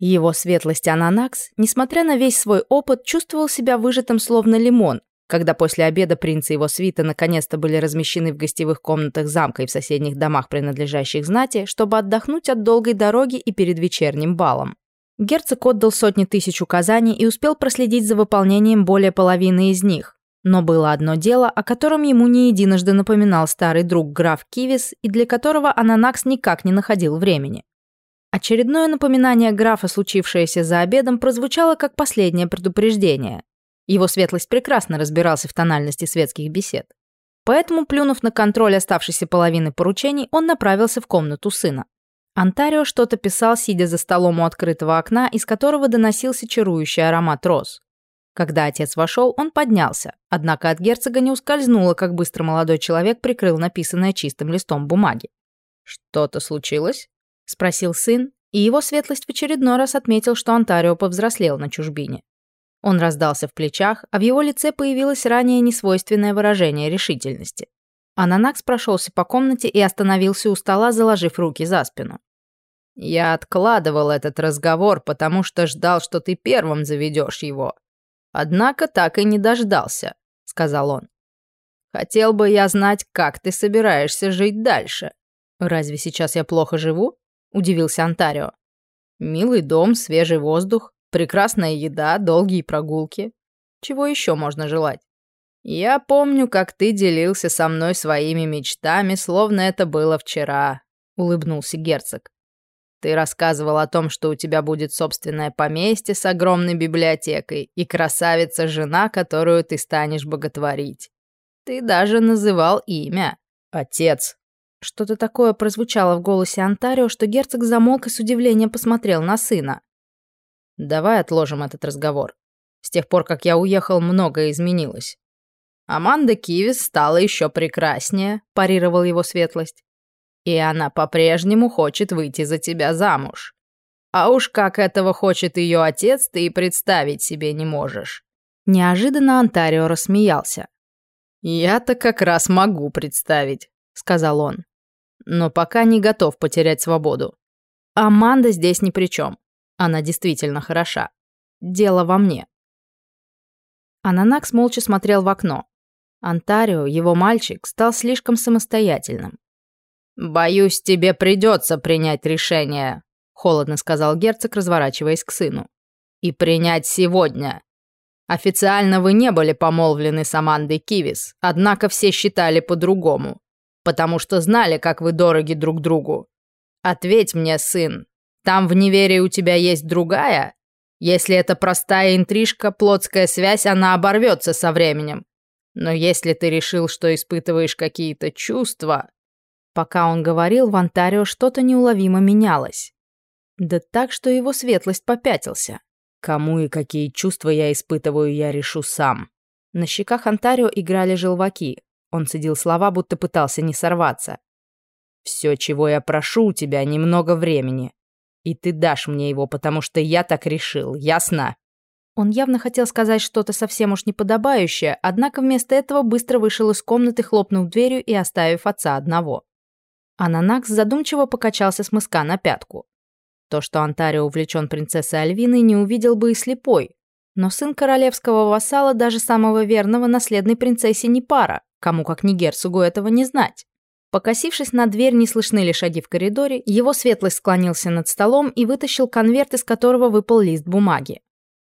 Его светлость Ананакс, несмотря на весь свой опыт, чувствовал себя выжатым словно лимон, когда после обеда принц и его свита наконец-то были размещены в гостевых комнатах замка и в соседних домах, принадлежащих знати, чтобы отдохнуть от долгой дороги и перед вечерним балом. Герцог отдал сотни тысяч указаний и успел проследить за выполнением более половины из них. Но было одно дело, о котором ему не единожды напоминал старый друг граф Кивис и для которого Ананакс никак не находил времени. Очередное напоминание графа, случившееся за обедом, прозвучало как последнее предупреждение. Его светлость прекрасно разбирался в тональности светских бесед. Поэтому, плюнув на контроль оставшейся половины поручений, он направился в комнату сына. Антарио что-то писал, сидя за столом у открытого окна, из которого доносился чарующий аромат роз. Когда отец вошел, он поднялся, однако от герцога не ускользнуло, как быстро молодой человек прикрыл написанное чистым листом бумаги. «Что-то случилось?» — спросил сын, и его светлость в очередной раз отметил, что Антарио повзрослел на чужбине. Он раздался в плечах, а в его лице появилось ранее несвойственное выражение решительности. Ананакс прошелся по комнате и остановился у стола, заложив руки за спину. «Я откладывал этот разговор, потому что ждал, что ты первым заведешь его. Однако так и не дождался», — сказал он. «Хотел бы я знать, как ты собираешься жить дальше». «Разве сейчас я плохо живу?» — удивился Антарио. «Милый дом, свежий воздух, Прекрасная еда, долгие прогулки. Чего еще можно желать? Я помню, как ты делился со мной своими мечтами, словно это было вчера, улыбнулся герцог. Ты рассказывал о том, что у тебя будет собственное поместье с огромной библиотекой и красавица-жена, которую ты станешь боготворить. Ты даже называл имя. Отец. Что-то такое прозвучало в голосе Антарио, что герцог замолк и с удивлением посмотрел на сына. Давай отложим этот разговор. С тех пор, как я уехал, многое изменилось. Аманда Кивис стала еще прекраснее, парировал его светлость. И она по-прежнему хочет выйти за тебя замуж. А уж как этого хочет ее отец, ты и представить себе не можешь. Неожиданно Антарио рассмеялся. «Я-то как раз могу представить», — сказал он. «Но пока не готов потерять свободу. Аманда здесь ни при чем. Она действительно хороша. Дело во мне. Ананакс молча смотрел в окно. Антарио, его мальчик, стал слишком самостоятельным. «Боюсь, тебе придется принять решение», — холодно сказал герцог, разворачиваясь к сыну. «И принять сегодня. Официально вы не были помолвлены с Амандой Кивис, однако все считали по-другому, потому что знали, как вы дороги друг другу. Ответь мне, сын, там в неверии у тебя есть другая? Если это простая интрижка, плотская связь, она оборвется со временем. Но если ты решил, что испытываешь какие-то чувства...» Пока он говорил, в Онтарио что-то неуловимо менялось. Да так, что его светлость попятился. Кому и какие чувства я испытываю, я решу сам. На щеках Онтарио играли желваки. Он цедил слова, будто пытался не сорваться. «Все, чего я прошу у тебя, немного времени. И ты дашь мне его, потому что я так решил, ясно?» Он явно хотел сказать что-то совсем уж неподобающее, однако вместо этого быстро вышел из комнаты, хлопнув дверью и оставив отца одного. Ананакс задумчиво покачался с мыска на пятку. То, что Антарио увлечен принцессой Альвиной, не увидел бы и слепой. Но сын королевского вассала, даже самого верного, наследной принцессе не пара, кому как не герцогу этого не знать. Покосившись на дверь, не слышны ли шаги в коридоре, его светлость склонился над столом и вытащил конверт, из которого выпал лист бумаги.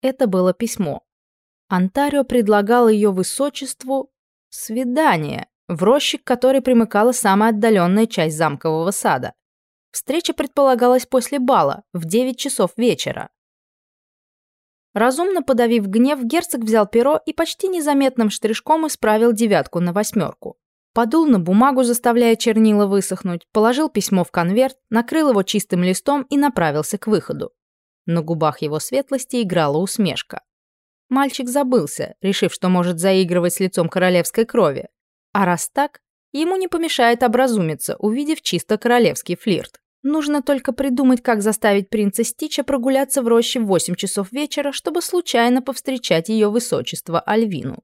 Это было письмо. Антарио предлагал ее высочеству свидание в роще, к которой примыкала самая отдаленная часть замкового сада. Встреча предполагалась после бала, в 9 часов вечера. Разумно подавив гнев, герцог взял перо и почти незаметным штришком исправил девятку на восьмерку. Подул на бумагу, заставляя чернила высохнуть, положил письмо в конверт, накрыл его чистым листом и направился к выходу. На губах его светлости играла усмешка. Мальчик забылся, решив, что может заигрывать с лицом королевской крови. А раз так, ему не помешает образумиться, увидев чисто королевский флирт. Нужно только придумать, как заставить принца Стича прогуляться в роще в 8 часов вечера, чтобы случайно повстречать ее высочество Альвину.